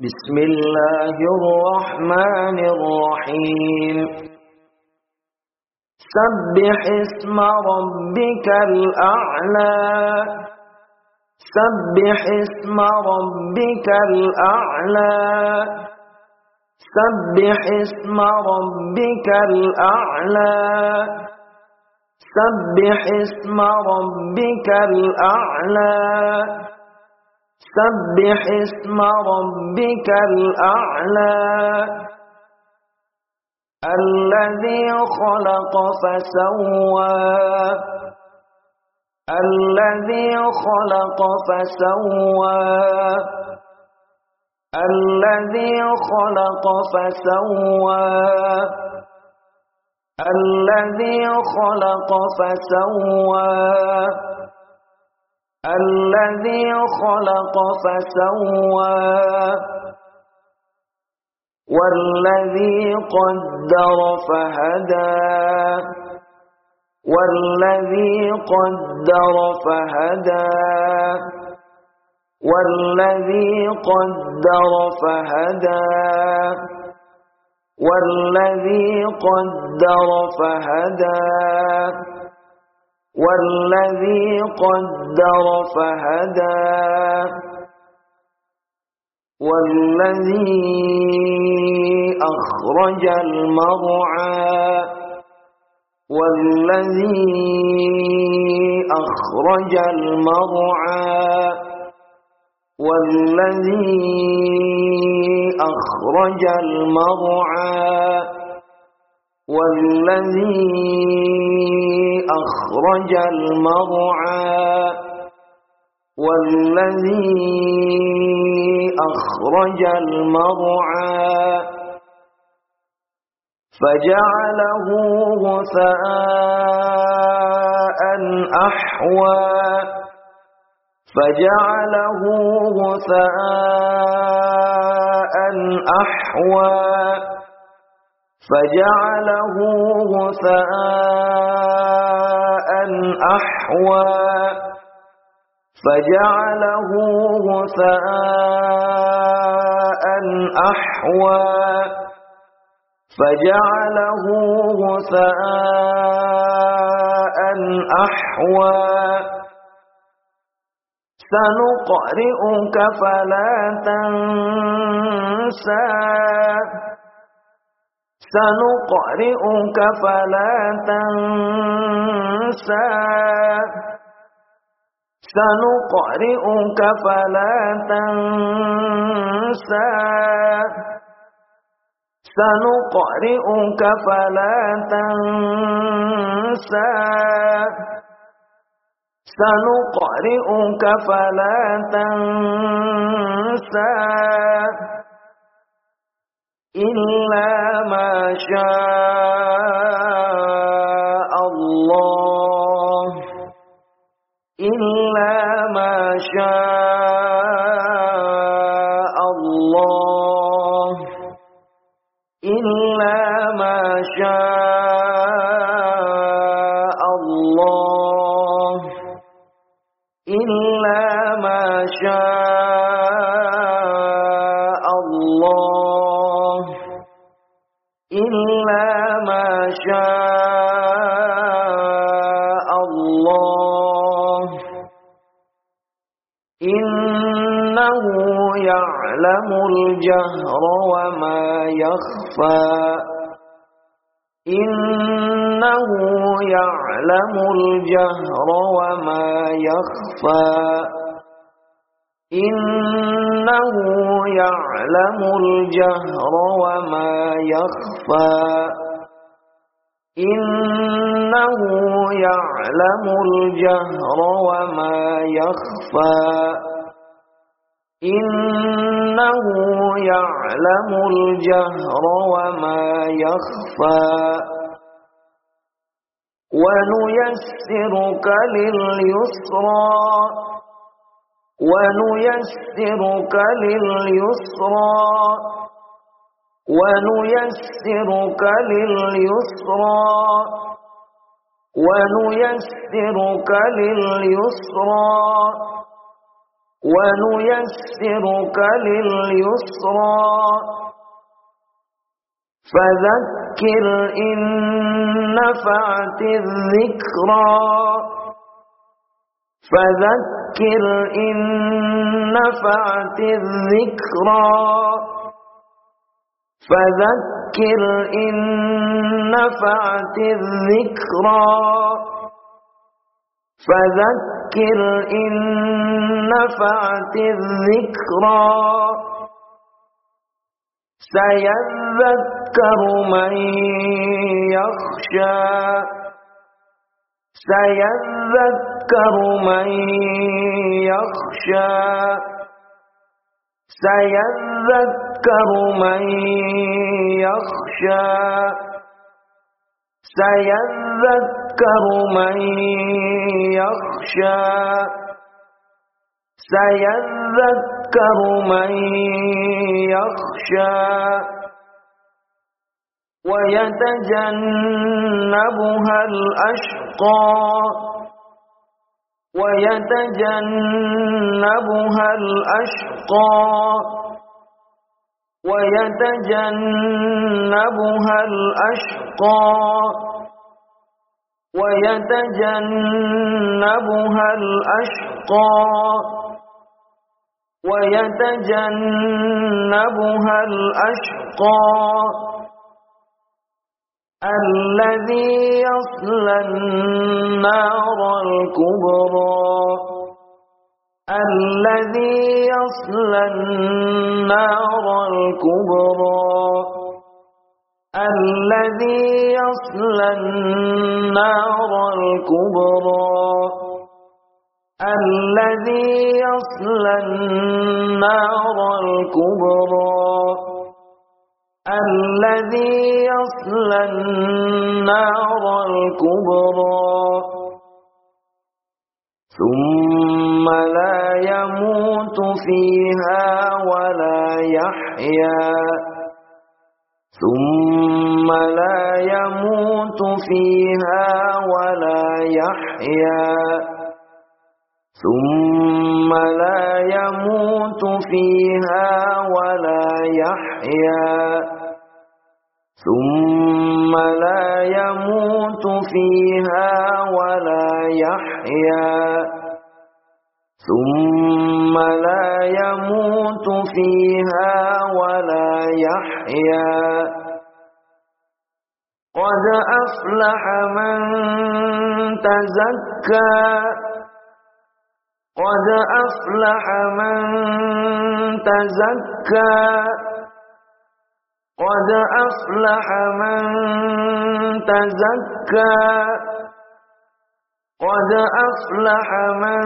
بسم الله الرحمن الرحيم. سبح اسم ربك الأعلى. سبح اسم ربك الأعلى. سبح اسم ربك الأعلى. سبح اسم ربك الأعلى. سبح اسم ربك الأعلى الذي خلق فسوى الذي خلق فسوى الذي خلق فسوى الذي خلق فسوى الذي خلق فسوى والذي قدر فهدى والذي قدر فهدى والذي قدر فهدى والذي قدر فهدى. والذي قدر فهدى والذي أخرج المرعى والذي أخرج المرعى والذي أخرج المرعى والذي أخرج المرعى والذي أخرج المرعى فجعله غثاء أحوى فجعله غثاء أحوى فجعله غثاء أحوى. فجعله غثاء أحوى. فجعله غثاء أحوى. سنقرئك فلا تنسى. سنقرئك فلا تنسى. سنقرئك فلا تنسى. سنقرئك فلا تنسى. سنقرئك فلا تنسى. إلا ما شاء الله إلا ما شاء إلا ما شاء الله. إنه يعلم الجهر وما يخفى. إنه يعلم الجهر وما يخفى. إنه يعلم الجهر وما يخفى. إنه يعلم الجهر وما يخفى. إنه يعلم الجهر وما يخفى. ونيسرك لليسرى. ونيسرك لليسرى. ونيسرك لليسرى. ونيسرك لليسرى. ونيسرك لليسرى. فذكر إن نفعت الذكرى. فذكر إن نفعت الذكرى. فذكر إن نفعت الذكرى. فذكر إن نفعت الذكرى. سيذكر من يخشى. سيذكر من يخشى. سيذكر من يخشى. سيذكر من يخشى. سيذكر من يخشى. ويتجنبها الأشقى. ويتجنبها الأشقى. ويتجنبها الأشقى. ويتجنبها الأشقى. ويتجنبها الأشقى. الذي يصلى النار الكبرى. الذي يصلى النار الكبرى. الذي يصلى النار الكبرى. الذي يصلى النار الكبرى. الذي يصلى النار الكبرى. ثم لا يموت فيها ولا يحيا. ثم لا يموت فيها ولا يحيا. ثم لا يموت فيها ولا يحيا. ثم لا يموت فيها ولا يحيا. ثم لا يموت فيها ولا يحيا. قد أفلح من تزكى. قد أفلح من تزكى. قد أفلح من تزكى. قد أفلح من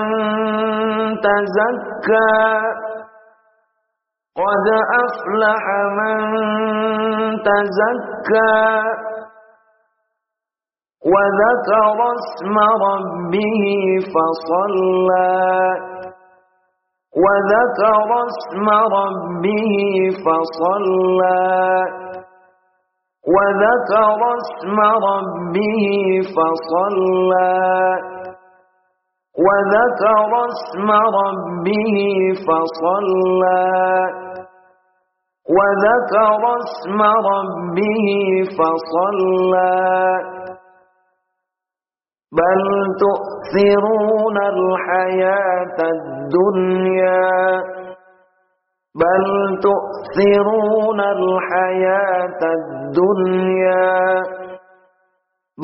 تزكى. قد أفلح من تزكى. وذكر اسم ربه فصلى. وذكر اسم ربه فصلى. وذكر اسم ربه فصلى. وذكر اسم ربه فصلى. وذكر اسم ربه فصلى. بل تؤثرون الحياة الدنيا. بل تؤثرون الحياة الدنيا.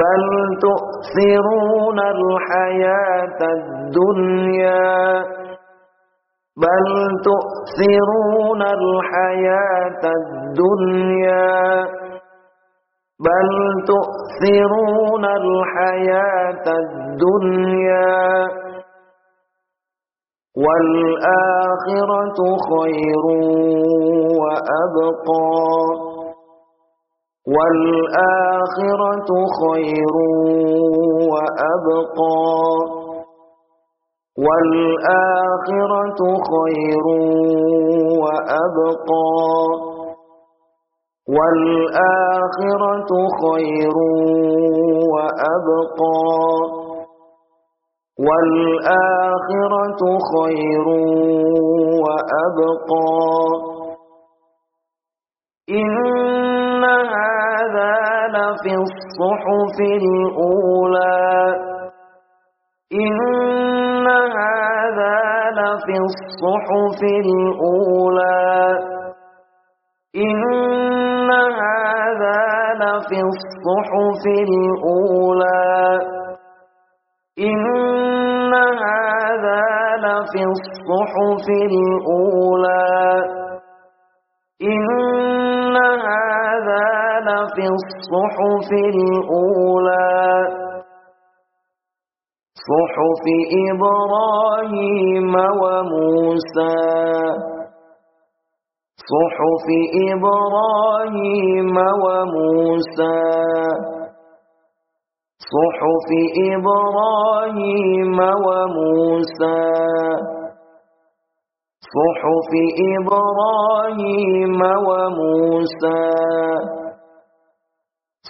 بل تؤثرون الحياة الدنيا. بل تؤثرون الحياة الدنيا. بل تؤثرون الحياة الدنيا والآخرة خير وأبقى والآخرة خير وأبقى والآخرة خير وأبقى والآخرة خير وأبقى. والآخرة خير وأبقى. إن هذا لفي الصحف الأولى. إن هذا لفي الصحف الأولى. إن لفي الصحف الأولى. إن هذا لفي الصحف الأولى. إن هذا لفي الصحف الأولى. صحف إبراهيم وموسى. صحف إبراهيم وموسى. صحف إبراهيم وموسى. صحف إبراهيم وموسى.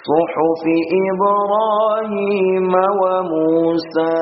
صحف إبراهيم وموسى.